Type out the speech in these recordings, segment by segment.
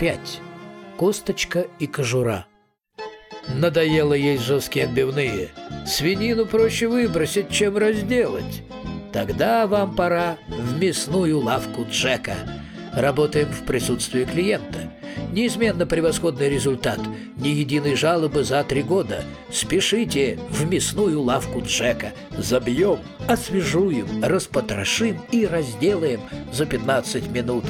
пять. Косточка и кожура. Надоело есть жесткие отбивные. Свинину проще выбросить, чем разделать. Тогда вам пора в мясную лавку Джека. Работаем в присутствии клиента. Неизменно превосходный результат. Ни единой жалобы за три года. Спешите в мясную лавку Джека. Забьем, освежуем, распотрошим и разделаем за 15 минут.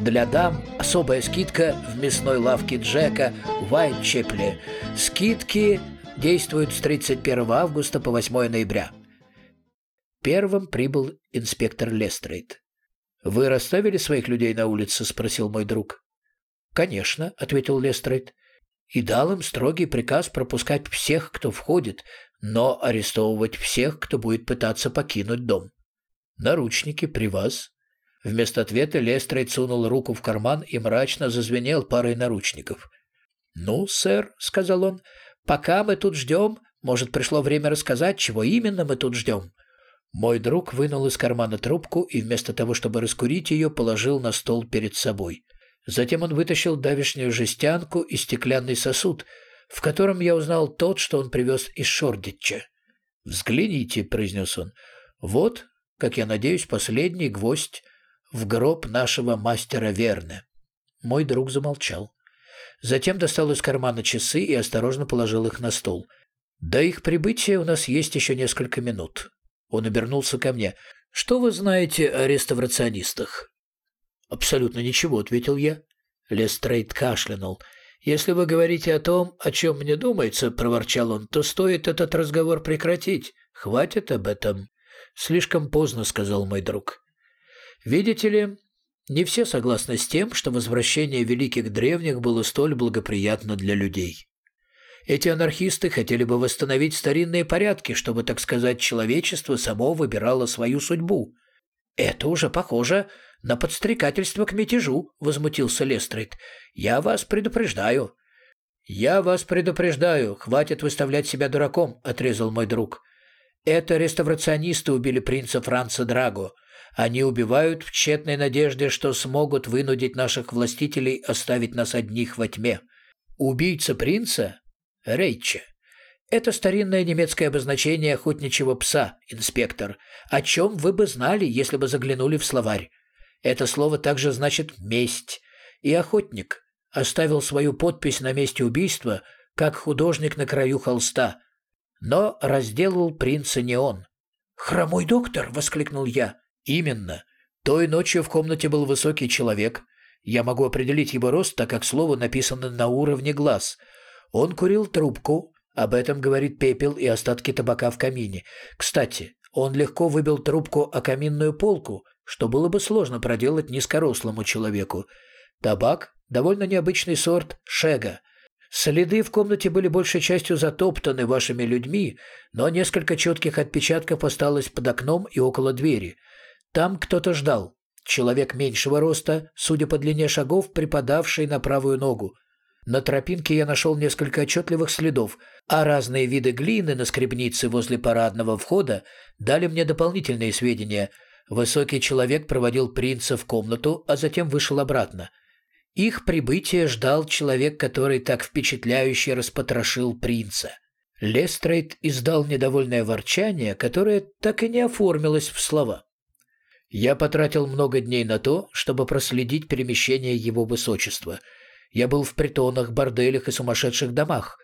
Для дам особая скидка в мясной лавке Джека в Уайтчепле. Скидки действуют с 31 августа по 8 ноября. Первым прибыл инспектор Лестрейд. «Вы расставили своих людей на улице?» – спросил мой друг. «Конечно», — ответил Лестрейд. «И дал им строгий приказ пропускать всех, кто входит, но арестовывать всех, кто будет пытаться покинуть дом. Наручники при вас». Вместо ответа Лестрейд сунул руку в карман и мрачно зазвенел парой наручников. «Ну, сэр», — сказал он, — «пока мы тут ждем, может, пришло время рассказать, чего именно мы тут ждем». Мой друг вынул из кармана трубку и вместо того, чтобы раскурить ее, положил на стол перед собой. Затем он вытащил давешнюю жестянку и стеклянный сосуд, в котором я узнал тот, что он привез из Шордича. «Взгляните», — произнес он, — «вот, как я надеюсь, последний гвоздь в гроб нашего мастера Верне». Мой друг замолчал. Затем достал из кармана часы и осторожно положил их на стол. «До их прибытия у нас есть еще несколько минут». Он обернулся ко мне. «Что вы знаете о реставрационистах?» «Абсолютно ничего», — ответил я. Лестрейд кашлянул. «Если вы говорите о том, о чем мне думается», — проворчал он, — «то стоит этот разговор прекратить. Хватит об этом». «Слишком поздно», — сказал мой друг. «Видите ли, не все согласны с тем, что возвращение великих древних было столь благоприятно для людей. Эти анархисты хотели бы восстановить старинные порядки, чтобы, так сказать, человечество само выбирало свою судьбу. Это уже похоже на подстрекательство к мятежу», — возмутился Лестрейд. «Я вас предупреждаю». «Я вас предупреждаю, хватит выставлять себя дураком», — отрезал мой друг. «Это реставрационисты убили принца Франца Драго. Они убивают в тщетной надежде, что смогут вынудить наших властителей оставить нас одних во тьме. Убийца принца — Рейче. Это старинное немецкое обозначение охотничьего пса, инспектор, о чем вы бы знали, если бы заглянули в словарь. Это слово также значит «месть». И охотник оставил свою подпись на месте убийства, как художник на краю холста. Но разделал принца не он. «Хромой доктор!» — воскликнул я. «Именно. Той ночью в комнате был высокий человек. Я могу определить его рост, так как слово написано на уровне глаз. Он курил трубку. Об этом говорит пепел и остатки табака в камине. Кстати, он легко выбил трубку о каминную полку, что было бы сложно проделать низкорослому человеку. Табак – довольно необычный сорт шега. Следы в комнате были большей частью затоптаны вашими людьми, но несколько четких отпечатков осталось под окном и около двери. Там кто-то ждал. Человек меньшего роста, судя по длине шагов, припадавший на правую ногу. На тропинке я нашел несколько отчетливых следов, а разные виды глины на скребнице возле парадного входа дали мне дополнительные сведения – Высокий человек проводил принца в комнату, а затем вышел обратно. Их прибытие ждал человек, который так впечатляюще распотрошил принца. Лестрейд издал недовольное ворчание, которое так и не оформилось в слова. Я потратил много дней на то, чтобы проследить перемещение его высочества. Я был в притонах, борделях и сумасшедших домах.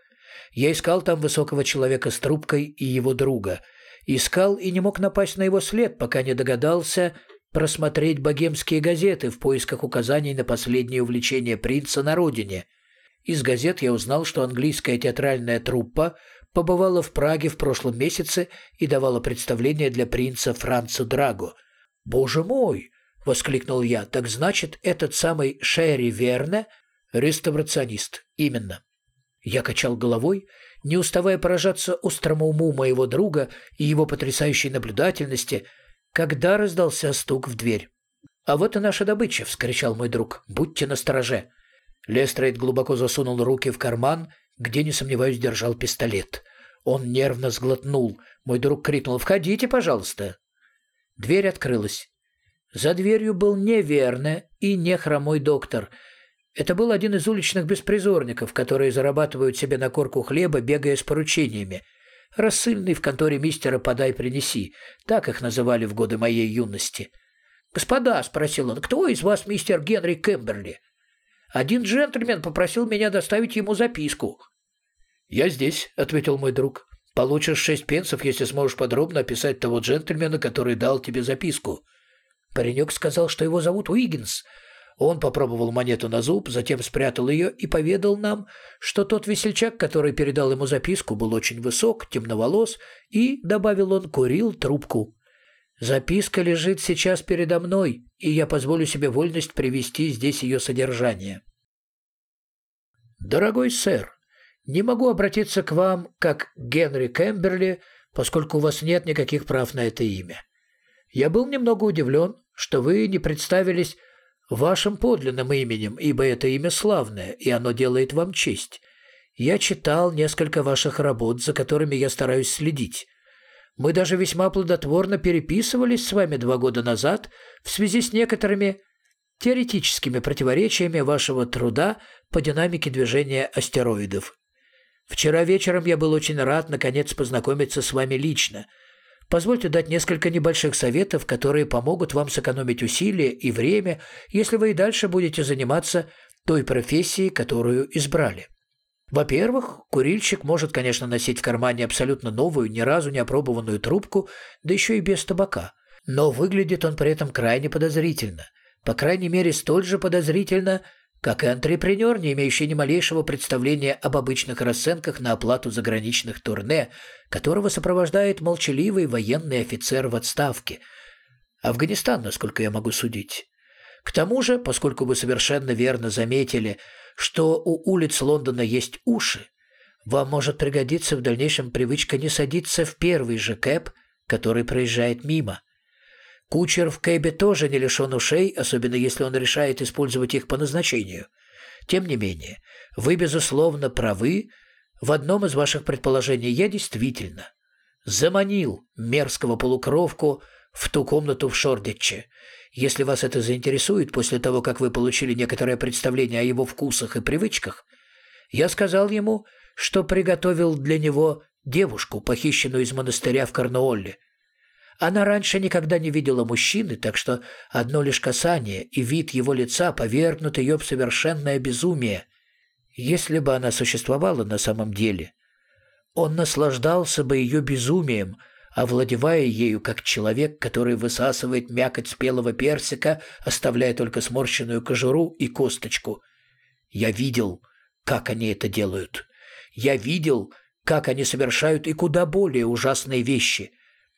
Я искал там высокого человека с трубкой и его друга – Искал и не мог напасть на его след, пока не догадался просмотреть богемские газеты в поисках указаний на последнее увлечение принца на родине. Из газет я узнал, что английская театральная труппа побывала в Праге в прошлом месяце и давала представление для принца Франца Драго. «Боже мой!» — воскликнул я. «Так значит, этот самый Шерри Верне — реставрационист. Именно». Я качал головой не уставая поражаться острому уму моего друга и его потрясающей наблюдательности, когда раздался стук в дверь. «А вот и наша добыча!» — вскричал мой друг. «Будьте настороже!» Лестрейд глубоко засунул руки в карман, где, не сомневаюсь, держал пистолет. Он нервно сглотнул. Мой друг крикнул «Входите, пожалуйста!» Дверь открылась. За дверью был неверно и не хромой доктор. Это был один из уличных беспризорников, которые зарабатывают себе на корку хлеба, бегая с поручениями. Рассыльный в конторе мистера «Подай, принеси». Так их называли в годы моей юности. «Господа», — спросил он, — «кто из вас мистер Генри Кэмберли?» Один джентльмен попросил меня доставить ему записку. «Я здесь», — ответил мой друг. «Получишь шесть пенсов, если сможешь подробно описать того джентльмена, который дал тебе записку». Паренек сказал, что его зовут Уиггинс. Он попробовал монету на зуб, затем спрятал ее и поведал нам, что тот весельчак, который передал ему записку, был очень высок, темноволос и, добавил он, курил трубку. Записка лежит сейчас передо мной, и я позволю себе вольность привести здесь ее содержание. Дорогой сэр, не могу обратиться к вам как Генри Кэмберли, поскольку у вас нет никаких прав на это имя. Я был немного удивлен, что вы не представились вашим подлинным именем, ибо это имя славное, и оно делает вам честь. Я читал несколько ваших работ, за которыми я стараюсь следить. Мы даже весьма плодотворно переписывались с вами два года назад в связи с некоторыми теоретическими противоречиями вашего труда по динамике движения астероидов. Вчера вечером я был очень рад наконец познакомиться с вами лично. Позвольте дать несколько небольших советов, которые помогут вам сэкономить усилия и время, если вы и дальше будете заниматься той профессией, которую избрали. Во-первых, курильщик может, конечно, носить в кармане абсолютно новую, ни разу не опробованную трубку, да еще и без табака. Но выглядит он при этом крайне подозрительно. По крайней мере, столь же подозрительно, как и антрепренер, не имеющий ни малейшего представления об обычных расценках на оплату заграничных турне, которого сопровождает молчаливый военный офицер в отставке. Афганистан, насколько я могу судить. К тому же, поскольку вы совершенно верно заметили, что у улиц Лондона есть уши, вам может пригодиться в дальнейшем привычка не садиться в первый же кэп, который проезжает мимо. Кучер в кэбе тоже не лишен ушей, особенно если он решает использовать их по назначению. Тем не менее, вы, безусловно, правы. В одном из ваших предположений я действительно заманил мерзкого полукровку в ту комнату в Шордиче, если вас это заинтересует после того, как вы получили некоторое представление о его вкусах и привычках, я сказал ему, что приготовил для него девушку, похищенную из монастыря в Корнуолле. Она раньше никогда не видела мужчины, так что одно лишь касание и вид его лица повергнут ее в совершенное безумие. Если бы она существовала на самом деле, он наслаждался бы ее безумием – овладевая ею как человек, который высасывает мякоть спелого персика, оставляя только сморщенную кожуру и косточку. Я видел, как они это делают. Я видел, как они совершают и куда более ужасные вещи.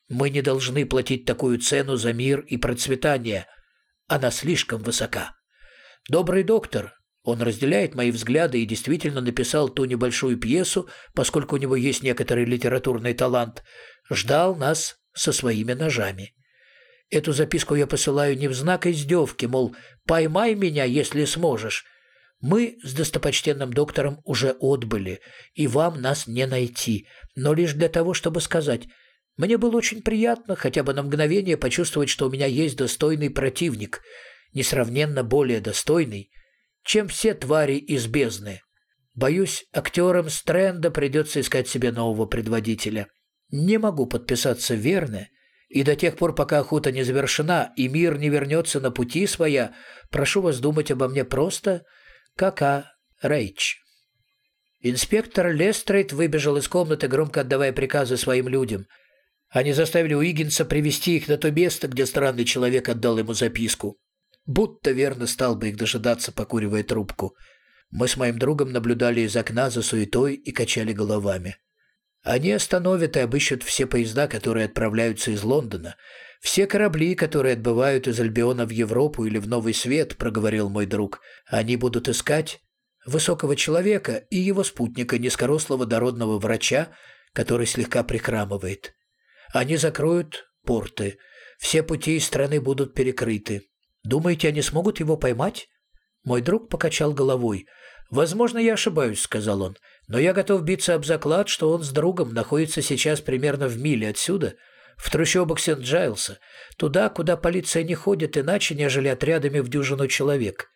Мы не должны платить такую цену за мир и процветание. Она слишком высока. Добрый доктор, он разделяет мои взгляды и действительно написал ту небольшую пьесу, поскольку у него есть некоторый литературный талант, ждал нас со своими ножами. Эту записку я посылаю не в знак издевки, мол, поймай меня, если сможешь. Мы с достопочтенным доктором уже отбыли, и вам нас не найти, но лишь для того, чтобы сказать, мне было очень приятно хотя бы на мгновение почувствовать, что у меня есть достойный противник, несравненно более достойный, чем все твари из бездны. Боюсь, актерам Стрэнда придется искать себе нового предводителя. Не могу подписаться верно, и до тех пор, пока охота не завершена и мир не вернется на пути своя, прошу вас думать обо мне просто как о Рейч. Инспектор Лестрейд выбежал из комнаты, громко отдавая приказы своим людям. Они заставили Уиггинса привести их на то место, где странный человек отдал ему записку. Будто верно стал бы их дожидаться, покуривая трубку. Мы с моим другом наблюдали из окна за суетой и качали головами. Они остановят и обыщут все поезда, которые отправляются из Лондона, все корабли, которые отбывают из Альбиона в Европу или в Новый Свет, проговорил мой друг. Они будут искать высокого человека и его спутника, низкорослого дородного врача, который слегка прихрамывает. Они закроют порты. Все пути из страны будут перекрыты. Думаете, они смогут его поймать? Мой друг покачал головой. «Возможно, я ошибаюсь», — сказал он. Но я готов биться об заклад, что он с другом находится сейчас примерно в миле отсюда, в трущобах Сент-Джайлса, туда, куда полиция не ходит иначе, нежели отрядами в дюжину человек.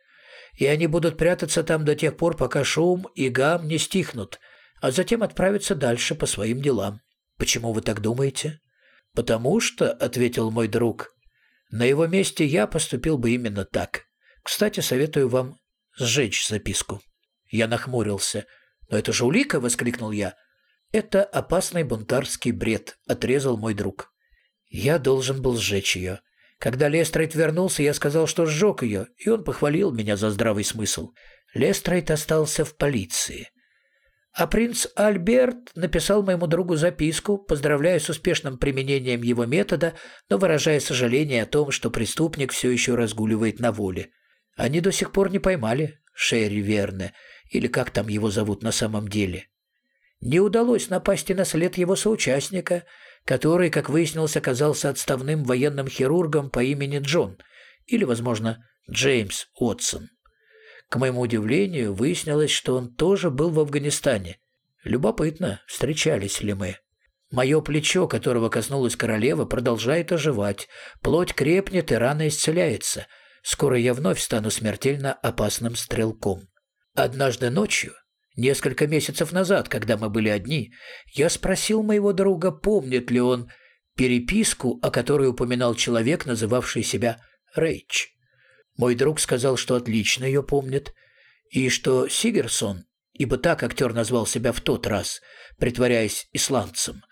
и они будут прятаться там до тех пор, пока шум и гам не стихнут, а затем отправиться дальше по своим делам. Почему вы так думаете? Потому что, — ответил мой друг, — на его месте я поступил бы именно так. Кстати, советую вам сжечь записку. Я нахмурился. «Но это же улика!» — воскликнул я. «Это опасный бунтарский бред», — отрезал мой друг. Я должен был сжечь ее. Когда Лестрейд вернулся, я сказал, что сжег ее, и он похвалил меня за здравый смысл. Лестрейд остался в полиции. А принц Альберт написал моему другу записку, поздравляя с успешным применением его метода, но выражая сожаление о том, что преступник все еще разгуливает на воле. Они до сих пор не поймали Шерри Верне, или как там его зовут на самом деле. Не удалось напасть на след его соучастника, который, как выяснилось, оказался отставным военным хирургом по имени Джон, или, возможно, Джеймс Уотсон. К моему удивлению, выяснилось, что он тоже был в Афганистане. Любопытно, встречались ли мы. Мое плечо, которого коснулась королева, продолжает оживать. Плоть крепнет и рана исцеляется. Скоро я вновь стану смертельно опасным стрелком. Однажды ночью, несколько месяцев назад, когда мы были одни, я спросил моего друга, помнит ли он переписку, о которой упоминал человек, называвший себя Рейч. Мой друг сказал, что отлично ее помнит, и что Сигерсон, ибо так актер назвал себя в тот раз, притворяясь исландцем,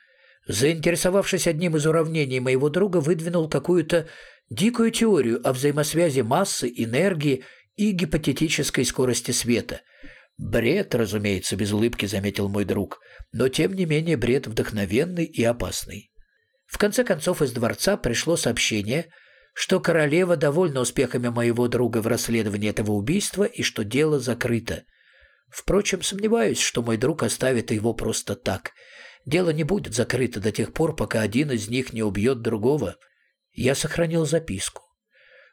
заинтересовавшись одним из уравнений моего друга, выдвинул какую-то дикую теорию о взаимосвязи массы, энергии и гипотетической скорости света. Бред, разумеется, без улыбки заметил мой друг, но тем не менее бред вдохновенный и опасный. В конце концов из дворца пришло сообщение, что королева довольна успехами моего друга в расследовании этого убийства и что дело закрыто. Впрочем, сомневаюсь, что мой друг оставит его просто так. Дело не будет закрыто до тех пор, пока один из них не убьет другого. Я сохранил записку.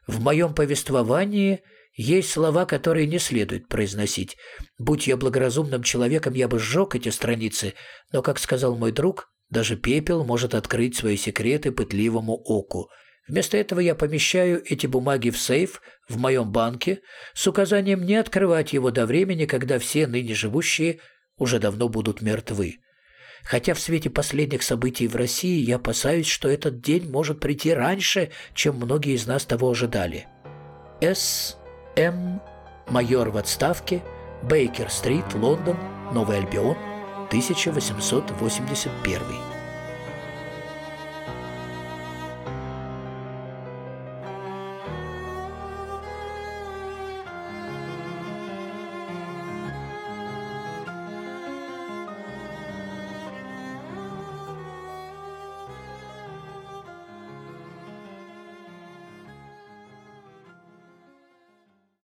В моем повествовании есть слова, которые не следует произносить. Будь я благоразумным человеком, я бы сжег эти страницы, но, как сказал мой друг, даже пепел может открыть свои секреты пытливому оку – Вместо этого я помещаю эти бумаги в сейф в моем банке с указанием не открывать его до времени, когда все ныне живущие уже давно будут мертвы. Хотя в свете последних событий в России я опасаюсь, что этот день может прийти раньше, чем многие из нас того ожидали. С. М. Майор в отставке. Бейкер-стрит, Лондон, Новый Альбион, 1881.